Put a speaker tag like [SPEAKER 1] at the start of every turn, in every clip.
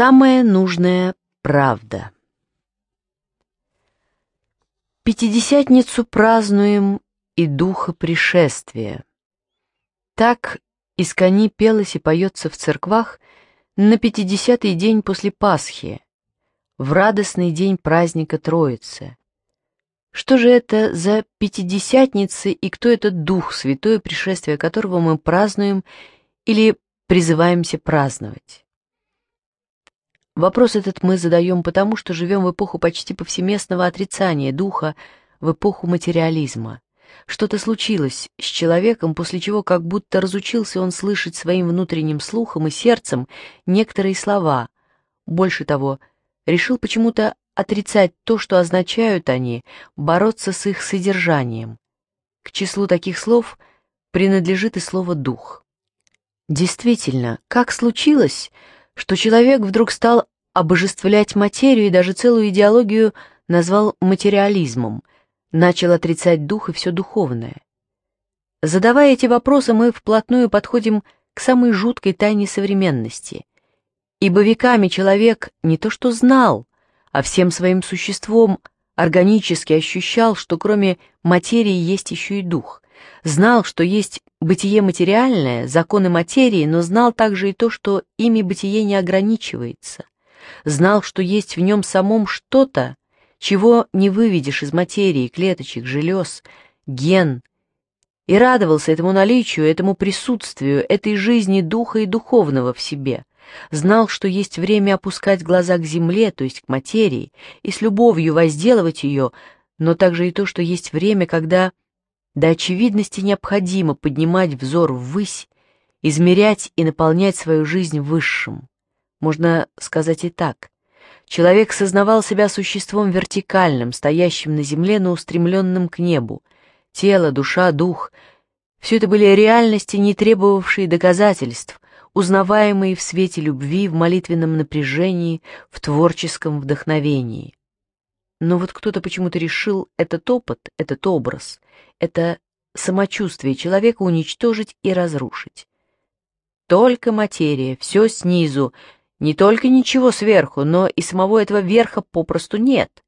[SPEAKER 1] Самая нужная правда. Пятидесятницу празднуем и духа пришествия. Так искони пелось и поется в церквах на пятидесятый день после Пасхи, в радостный день праздника Троицы. Что же это за пятидесятницы и кто этот Дух Святой, пришествие которого мы празднуем или призываемся праздновать? Вопрос этот мы задаем потому, что живем в эпоху почти повсеместного отрицания духа, в эпоху материализма. Что-то случилось с человеком, после чего как будто разучился он слышать своим внутренним слухом и сердцем некоторые слова. Больше того, решил почему-то отрицать то, что означают они, бороться с их содержанием. К числу таких слов принадлежит и слово «дух». Действительно, как случилось, что человек вдруг стал обожествлять материю и даже целую идеологию назвал материализмом, начал отрицать дух и все духовное. Задавая эти вопросы, мы вплотную подходим к самой жуткой тайне современности. Ибо веками человек не то что знал, а всем своим существом органически ощущал, что кроме материи есть еще и дух. Знал, что есть бытие материальное, законы материи, но знал также и то, что ими бытие не ограничивается, знал, что есть в нем самом что-то, чего не выведешь из материи, клеточек, желез, ген, и радовался этому наличию, этому присутствию, этой жизни духа и духовного в себе. Знал, что есть время опускать глаза к земле, то есть к материи, и с любовью возделывать ее, но также и то, что есть время, когда до очевидности необходимо поднимать взор ввысь, измерять и наполнять свою жизнь высшим. Можно сказать и так. Человек сознавал себя существом вертикальным, стоящим на земле, но устремленным к небу. Тело, душа, дух — все это были реальности, не требовавшие доказательств, узнаваемые в свете любви, в молитвенном напряжении, в творческом вдохновении. Но вот кто-то почему-то решил этот опыт, этот образ, это самочувствие человека уничтожить и разрушить. Только материя, все снизу, не только ничего сверху, но и самого этого верха попросту нет.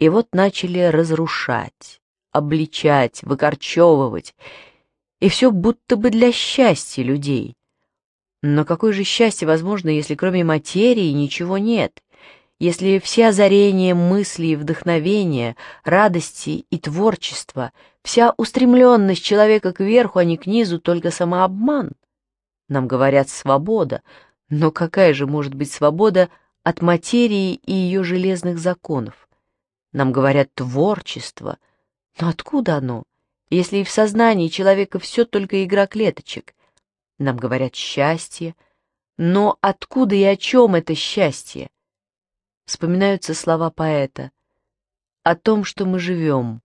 [SPEAKER 1] И вот начали разрушать, обличать, выкорчевывать. И все будто бы для счастья людей. Но какое же счастье возможно, если кроме материи ничего нет? Если все озарения мысли и вдохновения, радости и творчества, вся устремленность человека кверху, а не к низу, только самообман? Нам говорят «свобода», но какая же может быть свобода от материи и ее железных законов? Нам говорят «творчество», но откуда оно, если и в сознании человека все только игра клеточек? Нам говорят «счастье», но откуда и о чем это счастье? Вспоминаются слова поэта «О том, что мы живем,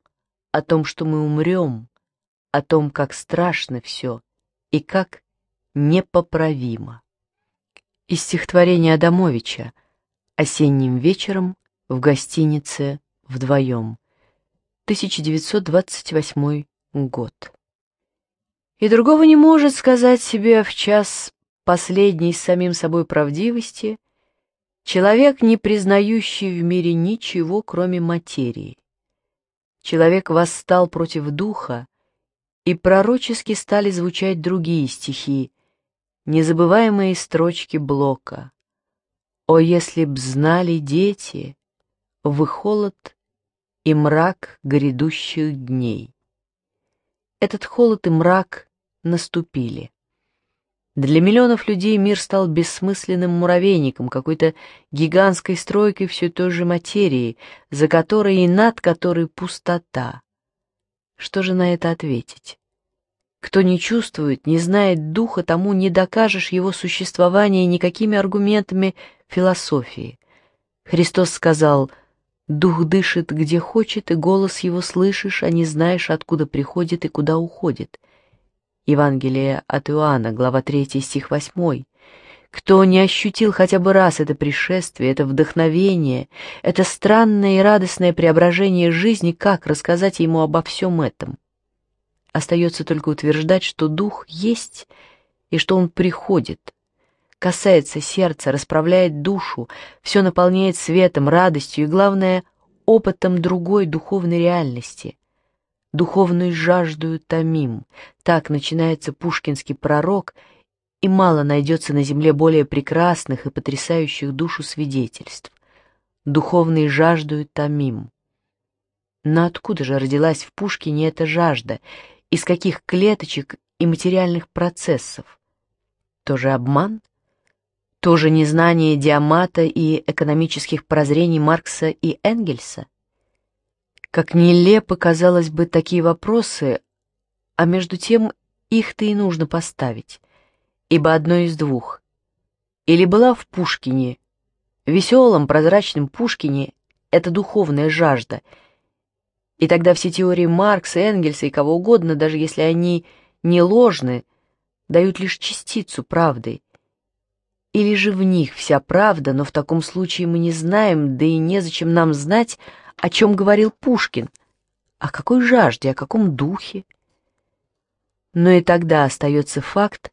[SPEAKER 1] о том, что мы умрем, о том, как страшно все и как непоправимо». Из стихотворения Адамовича «Осенним вечером в гостинице вдвоем», 1928 год. И другого не может сказать себе в час последней с самим собой правдивости человек, не признающий в мире ничего, кроме материи. Человек восстал против духа, и пророчески стали звучать другие стихи, незабываемые строчки Блока. «О, если б знали дети, вы холод и мрак грядущих дней!» Этот холод и мрак наступили. Для миллионов людей мир стал бессмысленным муравейником, какой-то гигантской стройкой все той же материи, за которой и над которой пустота. Что же на это ответить? Кто не чувствует, не знает духа, тому не докажешь его существование никакими аргументами философии. Христос сказал «Дух дышит, где хочет, и голос его слышишь, а не знаешь, откуда приходит и куда уходит». Евангелие от Иоанна, глава 3, стих 8. Кто не ощутил хотя бы раз это пришествие, это вдохновение, это странное и радостное преображение жизни, как рассказать ему обо всем этом? Остается только утверждать, что дух есть и что он приходит, касается сердца, расправляет душу, все наполняет светом, радостью и, главное, опытом другой духовной реальности. Духовную жаждую томим. Так начинается пушкинский пророк, и мало найдется на земле более прекрасных и потрясающих душу свидетельств. Духовной жаждую томим. Но откуда же родилась в Пушкине эта жажда, из каких клеточек и материальных процессов. Тоже обман? Тоже незнание Диамата и экономических прозрений Маркса и Энгельса? Как нелепо, казалось бы, такие вопросы, а между тем их-то и нужно поставить, ибо одно из двух. Или была в Пушкине, веселом прозрачном Пушкине, эта духовная жажда — и тогда все теории Маркса, Энгельса и кого угодно, даже если они не ложны, дают лишь частицу правды. Или же в них вся правда, но в таком случае мы не знаем, да и незачем нам знать, о чем говорил Пушкин, о какой жажде, о каком духе. Но и тогда остается факт,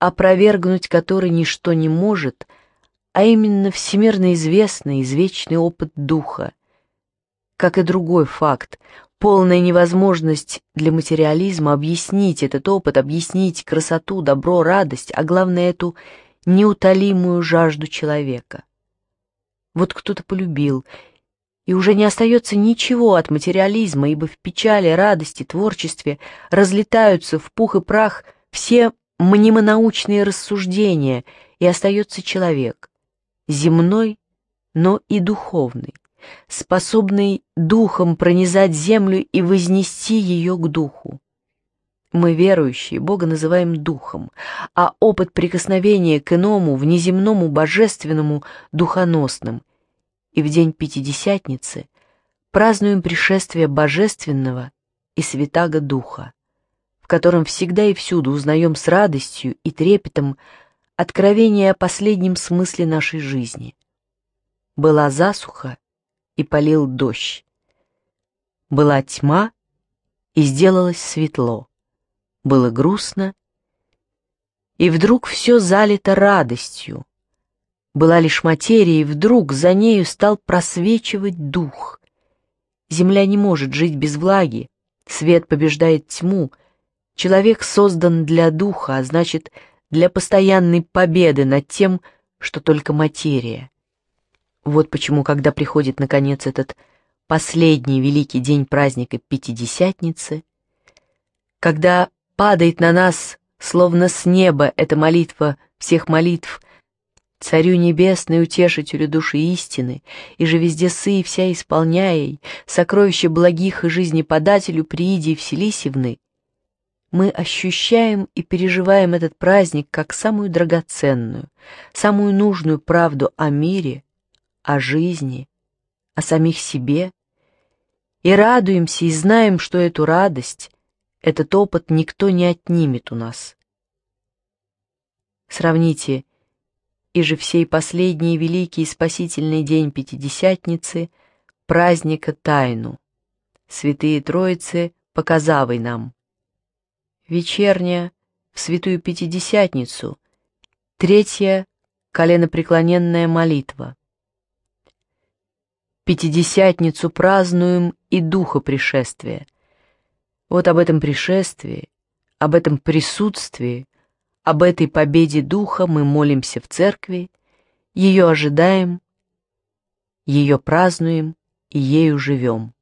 [SPEAKER 1] опровергнуть который ничто не может, а именно всемирно известный извечный опыт духа — как и другой факт, полная невозможность для материализма объяснить этот опыт, объяснить красоту, добро, радость, а главное эту неутолимую жажду человека. Вот кто-то полюбил, и уже не остается ничего от материализма, ибо в печали, радости, творчестве разлетаются в пух и прах все мнимонаучные рассуждения, и остается человек, земной, но и духовный способный духом пронизать землю и вознести ее к духу. Мы, верующие, Бога называем духом, а опыт прикосновения к иному, внеземному, божественному, духоносным. И в день Пятидесятницы празднуем пришествие Божественного и Святаго Духа, в котором всегда и всюду узнаем с радостью и трепетом откровение о последнем смысле нашей жизни. Была засуха, и полил дождь. Была тьма, и сделалось светло. Было грустно, и вдруг все залито радостью. Была лишь материя, и вдруг за нею стал просвечивать дух. Земля не может жить без влаги, свет побеждает тьму. Человек создан для духа, а значит, для постоянной победы над тем, что только материя. Вот почему, когда приходит, наконец, этот последний великий день праздника Пятидесятницы, когда падает на нас, словно с неба, эта молитва всех молитв, Царю Небесной, утешителю души истины, и же везде сы и вся исполняй, сокровище благих и жизнеподателю прииди Вселисевны, мы ощущаем и переживаем этот праздник как самую драгоценную, самую нужную правду о мире, о жизни, о самих себе, и радуемся и знаем, что эту радость, этот опыт никто не отнимет у нас. Сравните и же всей последний великий спасительный день Пятидесятницы, праздника Тайну, Святые Троицы, показавой нам. Вечерняя, в Святую Пятидесятницу, третья, коленопреклоненная молитва. Пятидесятницу празднуем и духа пришествия. Вот об этом пришествии, об этом присутствии, об этой победе духа мы молимся в церкви, ее ожидаем, ее празднуем и ею живем.